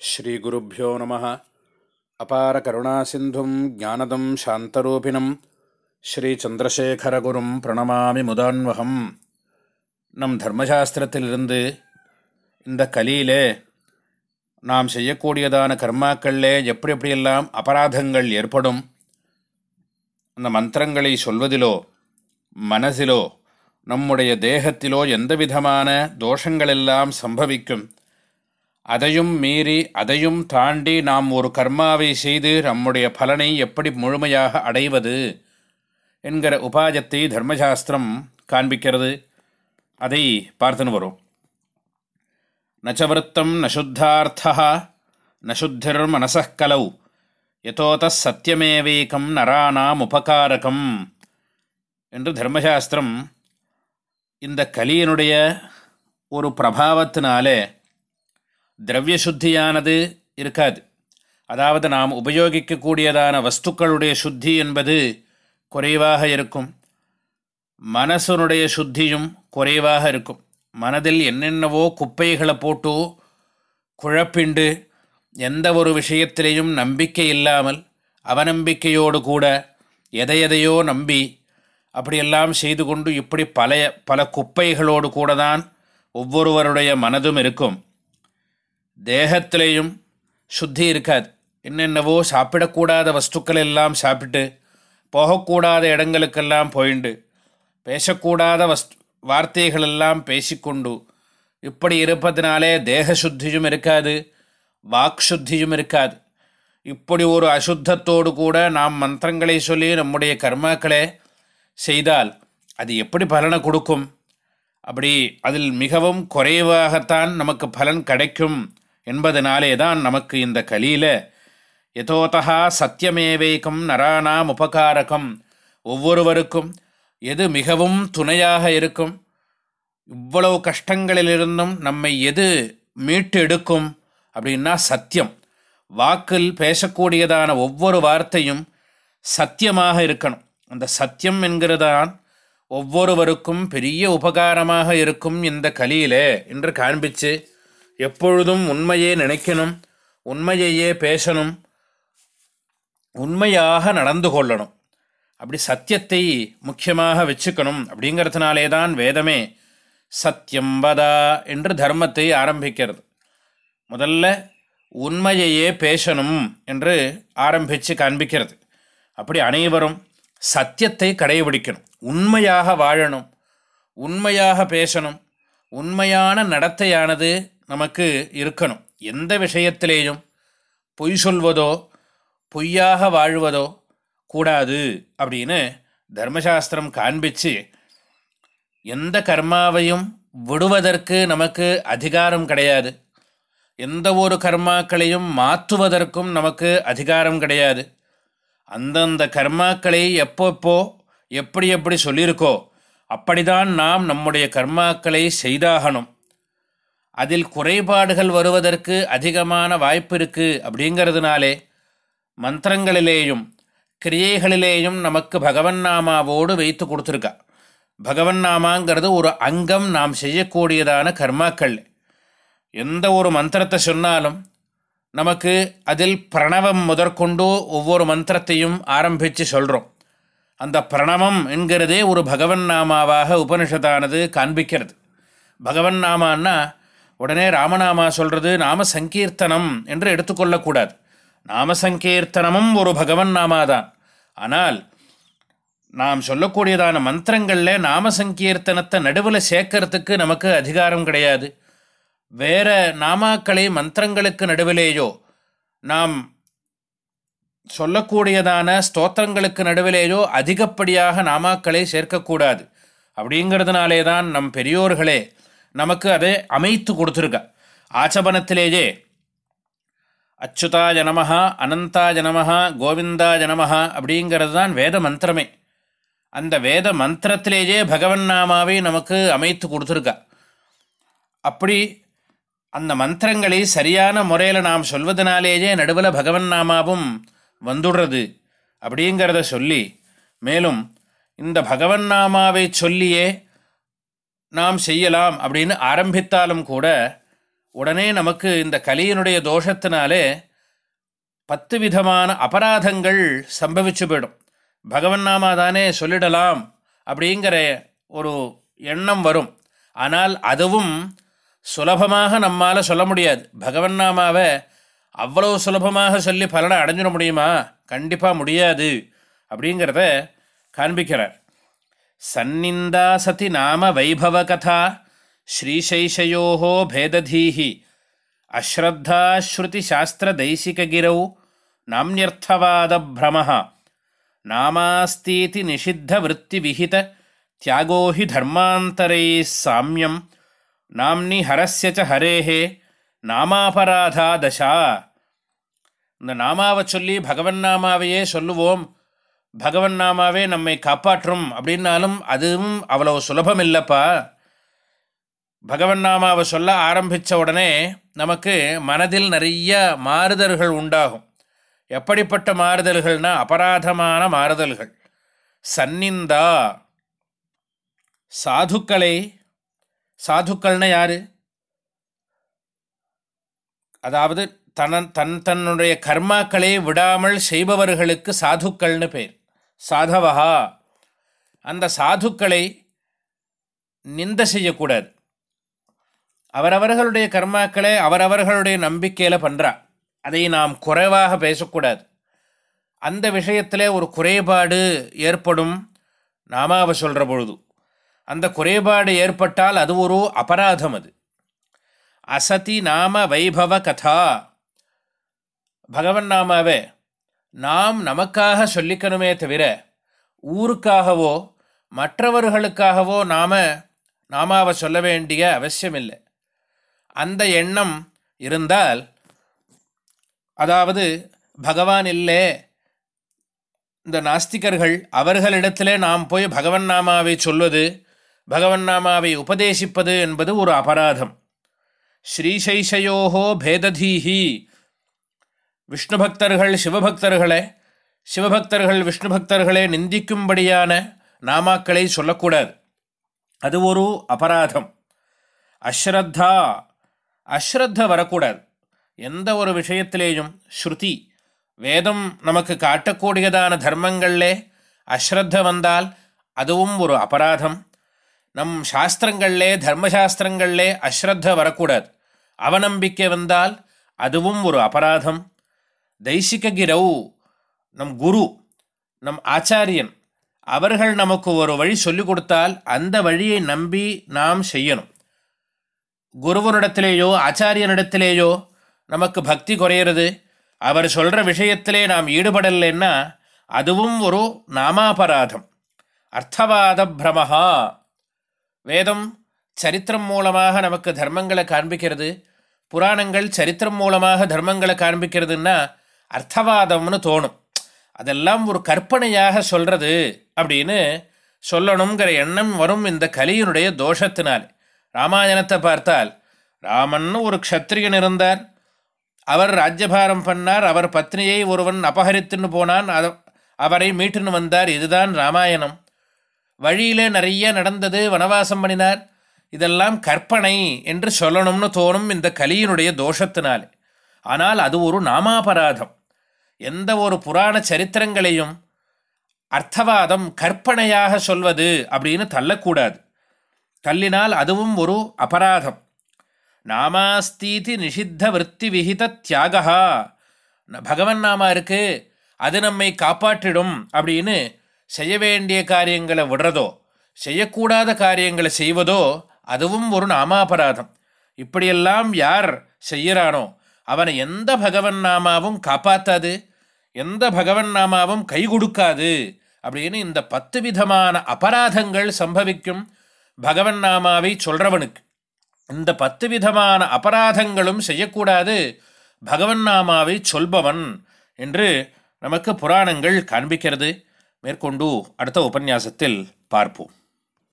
ஸ்ரீகுருப்போ நம. அபார கருணா சிந்தும் ஜானதம் சாந்தரூபிணம். ஸ்ரீச்சந்திரசேகரகுரும் பிரணமாமி முதான்வகம். நம் தர்மசாஸ்திரத்திலிருந்து இந்த கலியிலே நாம் செய்யக்கூடியதான கர்மாக்களிலே எப்படி எப்படியெல்லாம் அபராதங்கள் ஏற்படும் அந்த மந்திரங்களை சொல்வதிலோ மனசிலோ நம்முடைய தேகத்திலோ எந்த விதமான தோஷங்களெல்லாம் சம்பவிக்கும் அதையும் மீறி அதையும் தாண்டி நாம் ஒரு கர்மாவை செய்து நம்முடைய பலனை எப்படி முழுமையாக அடைவது என்கிற உபாயத்தை தர்மசாஸ்திரம் காண்பிக்கிறது. அதை பார்த்துன்னு வரும். நச்சவருத்தம் நசுத்தார்த்தா நசுத்திர் மனசக்கலௌ யதோத சத்தியமேவேக்கம் நராணாம் உபகாரகம் என்று தர்மசாஸ்திரம் இந்த கலியனுடைய ஒரு பிரபாவத்தினாலே திரவிய சுத்தியானது இருக்காது. அதாவது நாம் உபயோகிக்கக்கூடியதான வஸ்துக்களுடைய சுத்தி என்பது குறைவாக இருக்கும். மனசனுடைய சுத்தியும் குறைவாக இருக்கும். மனதில் என்னென்னவோ குப்பைகளை போட்டு குழப்பிண்டு எந்த ஒரு விஷயத்திலேயும் நம்பிக்கை இல்லாமல் அவநம்பிக்கையோடு கூட எதையெதையோ நம்பி அப்படியெல்லாம் செய்து கொண்டு இப்படி பல பல குப்பைகளோடு கூட தான் ஒவ்வொருவருடைய மனதும் இருக்கும். தேகத்திலேயும் சுத்தி இருக்காது. என்னென்னவோ சாப்பிடக்கூடாத வஸ்துக்கள் எல்லாம் சாப்பிட்டு போகக்கூடாத இடங்களுக்கெல்லாம் போயிண்டு பேசக்கூடாத வஸ்து வார்த்தைகளெல்லாம் பேசிக்கொண்டு இப்படி இருப்பதினாலே தேக சுத்தியும் இருக்காது வாக் சுத்தியும் இருக்காது. இப்படி ஒரு அசுத்தத்தோடு கூட நாம் மந்திரங்களை சொல்லி நம்முடைய கர்மாக்களை செய்தால் அது எப்படி பலனை கொடுக்கும்? அப்படி அதில் மிகவும் குறைவாகத்தான் நமக்கு பலன் கிடைக்கும். என்பதனாலே தான் நமக்கு இந்த கலியில் யதோதா சத்தியமேவேகம் நரானாம் உபகாரகம் ஒவ்வொருவருக்கும் எது மிகவும் துணையாக இருக்கும் இவ்வளவு கஷ்டங்களிலிருந்தும் நம்மை எது மீட்டு எடுக்கும் அப்படின்னா சத்தியம். வாக்கில் பேசக்கூடியதான ஒவ்வொரு வார்த்தையும் சத்தியமாக இருக்கணும். அந்த சத்தியம் என்கிறதான் ஒவ்வொருவருக்கும் பெரிய உபகாரமாக இருக்கும் இந்த கலியிலே என்று காண்பிச்சு எப்பொழுதும் உண்மையே நினைக்கணும் உண்மையையே பேசணும் உண்மையாக நடந்து கொள்ளணும். அப்படி சத்தியத்தை முக்கியமாக வச்சுக்கணும் அப்படிங்கிறதுனாலே தான் வேதமே சத்தியம் வதா என்று தர்மத்தை ஆரம்பிக்கிறது. முதல்ல உண்மையையே பேசணும் என்று ஆரம்பித்து காண்பிக்கிறது. அப்படி அனைவரும் சத்தியத்தை கடைபிடிக்கணும். உண்மையாக வாழணும் உண்மையாக பேசணும் உண்மையான நடத்தையானது நமக்கு இருக்கணும். எந்த விஷயத்திலேயும் பொய் சொல்வதோ பொய்யாக வாழ்வதோ கூடாது அப்படின்னு தர்மசாஸ்திரம் காண்பிச்சு எந்த கர்மாவையும் விடுவதற்கு நமக்கு அதிகாரம் கிடையாது. எந்த ஒரு கர்மாக்களையும் மாற்றுவதற்கும் நமக்கு அதிகாரம் கிடையாது. அந்தந்த கர்மாக்களை எப்பப்போ எப்படி எப்படி சொல்லியிருக்கோ அப்படிதான் நாம் நம்முடைய கர்மாக்களை செய்தாகணும். அதில் குறைபாடுகள் வருவதற்கு அதிகமான வாய்ப்பு இருக்குது அப்படிங்கிறதுனாலே மந்திரங்களிலேயும் கிரியைகளிலேயும் நமக்கு பகவன் நாமாவோடு வைத்து கொடுத்துருக்கா. பகவன் நாமாங்கிறது ஒரு அங்கம் நாம் செய்யக்கூடியதான கர்மாக்கள். எந்த ஒரு மந்திரத்தை சொன்னாலும் நமக்கு அதில் பிரணவம் முதற்கொண்டு ஒவ்வொரு மந்திரத்தையும் ஆரம்பித்து சொல்கிறோம் அந்த பிரணவம் என்கிறதே ஒரு பகவன் நாமாவாக உபனிஷத்தானது காண்பிக்கிறது. பகவன் நாமான்னா உடனே ராமநாமா சொல்கிறது நாம சங்கீர்த்தனம் என்று எடுத்துக்கொள்ளக்கூடாது. நாம சங்கீர்த்தனமும் ஒரு பகவன் நாமாதான் ஆனால் நாம் சொல்லக்கூடியதான மந்திரங்களில் நாம சங்கீர்த்தனத்தை நடுவில் சேர்க்கறதுக்கு நமக்கு அதிகாரம் கிடையாது. வேற நாமாக்களை மந்திரங்களுக்கு நடுவிலேயோ நாம் சொல்லக்கூடியதான ஸ்தோத்திரங்களுக்கு நடுவிலேயோ அதிகப்படியாக நாமாக்களை சேர்க்கக்கூடாது. அப்படிங்கிறதுனாலே தான் நம் பெரியோர்களே நமக்கு அதை அமைத்து கொடுத்துருக்க. ஆச்சபனத்திலேயே அச்சுதா ஜனமஹா அனந்தா ஜனமஹா கோவிந்தா ஜனமஹா அப்படிங்கிறது தான் வேத மந்திரமே. அந்த வேத மந்திரத்திலேயே பகவன் நாமாவை நமக்கு அமைத்து கொடுத்துருக்கா. அப்படி அந்த மந்திரங்களை சரியான முறையில் நாம் சொல்வதனாலேயே நடுவில் பகவன் நாமாவும் வந்துடுறது அப்படிங்கிறத சொல்லி மேலும் இந்த பகவன் நாமாவை சொல்லியே நாம் செய்யலாம் அப்படின்னு ஆரம்பித்தாலும் கூட உடனே நமக்கு இந்த கலியினுடைய தோஷத்தினாலே பத்து விதமான அபராதங்கள் சம்பவிச்சு போயிடும். பகவன் நாமா தானே சொல்லிடலாம் அப்படிங்கிற ஒரு எண்ணம் வரும். ஆனால் அதுவும் சுலபமாக நம்மால் சொல்ல முடியாது. பகவன் நாமாவை அவ்வளோ சுலபமாக சொல்லி பலனை அடைஞ்சிட முடியுமா? கண்டிப்பாக முடியாது அப்படிங்கிறத காண்பிக்கிறார். சந்நிந்தா சதி நாம வைபவ கதா ஸ்ரீசைஷயோ பேததீஹி அஸ்ரத்தா ஸ்ருதி சாஸ்திர தைசிககிரௌ நாமியர்த்தவாத பிரம நாமாஸ்தீதி நிஷித்த விற்பி விஹித தியாகோ ஹி தர்மாந்தரை சாமியம் நாம்னி ஹரஸ்ய ச ஹரேஹே நாமாபராதா தசா இந்த நாமாவை சொல்லி பகவன் நாமாவையே சொல்லுவோம். பகவன் நாமாவே நம்மை காப்பாற்றும் அப்படின்னாலும் அதுவும் அவ்வளவு சுலபம் இல்லைப்பா பகவன் நாமாவை சொல்ல ஆரம்பித்த உடனே நமக்கு மனதில் நிறைய மாறுதல்கள் உண்டாகும். எப்படிப்பட்ட மாறுதல்கள்னா அபராதமான மாறுதல்கள். சந்நிந்தா சாதுக்களை சாதுக்கள்னா யாரு? அதாவது தன தன் தன்னுடைய கர்மாக்களை விடாமல் செய்பவர்களுக்கு சாதுக்கள்னு பேர். சாதவஹா. அந்த சாதுக்களை நிந்த செய்யக்கூடாது. அவரவர்களுடைய கர்மாக்களை அவரவர்களுடைய நம்பிக்கையில் பண்ணுறா அதை நாம் குறைவாக பேசக்கூடாது. அந்த விஷயத்தில் ஒரு குறைபாடு ஏற்படும் நாமாவை சொல்கிற பொழுது. அந்த குறைபாடு ஏற்பட்டால் அது ஒரு அபராதம் அது. அசதி நாம வைபவ கதா. பகவன் நாமாவே நாம் நமக்காக சொல்லிக்கணுமே தவிர ஊருக்காகவோ மற்றவர்களுக்காகவோ நாம நாமாவை சொல்ல வேண்டிய அவசியமில்லை. அந்த எண்ணம் இருந்தால் அதாவது பகவான் இல்லை இந்த நாஸ்திகர்கள் அவர்களிடத்திலே நாம் போய் பகவன் நாமாவை சொல்வது பகவன் நாமாவை உபதேசிப்பது என்பது ஒரு அபராதம். ஸ்ரீசைஷயோகோ பேததீஹி விஷ்ணு பக்தர்கள் சிவபக்தர்களே சிவபக்தர்கள் விஷ்ணு பக்தர்களே நிந்திக்கும்படியான நாமாக்களை சொல்லக்கூடாது. அது ஒரு அபராதம். அஸ்ரத்தா அஸ்ரத்த வரக்கூடாது. எந்த ஒரு விஷயத்திலேயும் ஸ்ருதி வேதம் நமக்கு காட்டக்கூடியதான தர்மங்களிலே அஸ்ரத்த வந்தால் அதுவும் ஒரு அபராதம். நம் சாஸ்திரங்களிலே தர்மசாஸ்திரங்களிலே அஸ்ரத்த வரக்கூடாது. அவநம்பிக்கை வந்தால் அதுவும் ஒரு அபராதம். தைசிக நம் குரு நம் ஆச்சாரியன் அவர்கள் நமக்கு ஒரு வழி சொல்லிக் கொடுத்தால் அந்த வழியை நம்பி நாம் செய்யணும் குருவனிடத்திலேயோ ஆச்சாரியனிடத்திலேயோ நமக்கு பக்தி குறையிறது அவர் சொல்கிற விஷயத்திலே நாம் ஈடுபடலைன்னா அதுவும் ஒரு நாமாபராதம் அர்த்தவாத பிரமஹா வேதம் சரித்திரம் மூலமாக நமக்கு தர்மங்களை காண்பிக்கிறது புராணங்கள் சரித்திரம் மூலமாக தர்மங்களை காண்பிக்கிறதுன்னா அர்த்தவாதம்னு தோணும். அதெல்லாம் ஒரு கற்பனையாக சொல்கிறது அப்படின்னு சொல்லணுங்கிற எண்ணம் வரும் இந்த கலியினுடைய தோஷத்தினால். ராமாயணத்தை பார்த்தால் ராமன் ஒரு க்ஷத்ரியன் இருந்தார். அவர் ராஜ்யபாரம் பண்ணார். அவர் பத்னியை ஒருவன் அபகரித்துன்னு போனான். அத அவரை மீட்டுன்னு வந்தார். இதுதான் ராமாயணம். வழியில் நிறைய நடந்தது. வனவாசம் பண்ணினார். இதெல்லாம் கற்பனை என்று சொல்லணும்னு தோணும் இந்த கலியினுடைய தோஷத்தினாலே. ஆனால் அது ஒரு நாமாபராதம். எந்த ஒரு புராண சரித்திரங்களையும் அர்த்தவாதம் கற்பனையாக சொல்வது அப்படின்னு தள்ளக்கூடாது. தள்ளினால் அதுவும் ஒரு அபராதம். நாமாஸ்தீதி நிஷித்த விற்பி விகித தியாகா பகவன் நாமா இருக்கு அது நம்மை காப்பாற்றிடும் அப்படின்னு செய்ய வேண்டிய காரியங்களை விடுறதோ செய்யக்கூடாத காரியங்களை செய்வதோ அதுவும் ஒரு நாமாபராதம். இப்படியெல்லாம் யார் செய்கிறானோ அவனை எந்த பகவன் நாமாவும் காப்பாற்றாது எந்த பகவன் நாமாவும் கை கொடுக்காது அப்படின்னு இந்த பத்து விதமான அபராதங்கள் சம்பவிக்கும் பகவன் நாமாவை சொல்கிறவனுக்கு இந்த பத்து விதமான அபராதங்களும் செய்யக்கூடாது. பகவன் நாமாவை சொல்பவன் என்று நமக்கு புராணங்கள் காண்பிக்கிறது. மேற்கொண்டு அடுத்த உபன்யாசத்தில் பார்ப்போம்.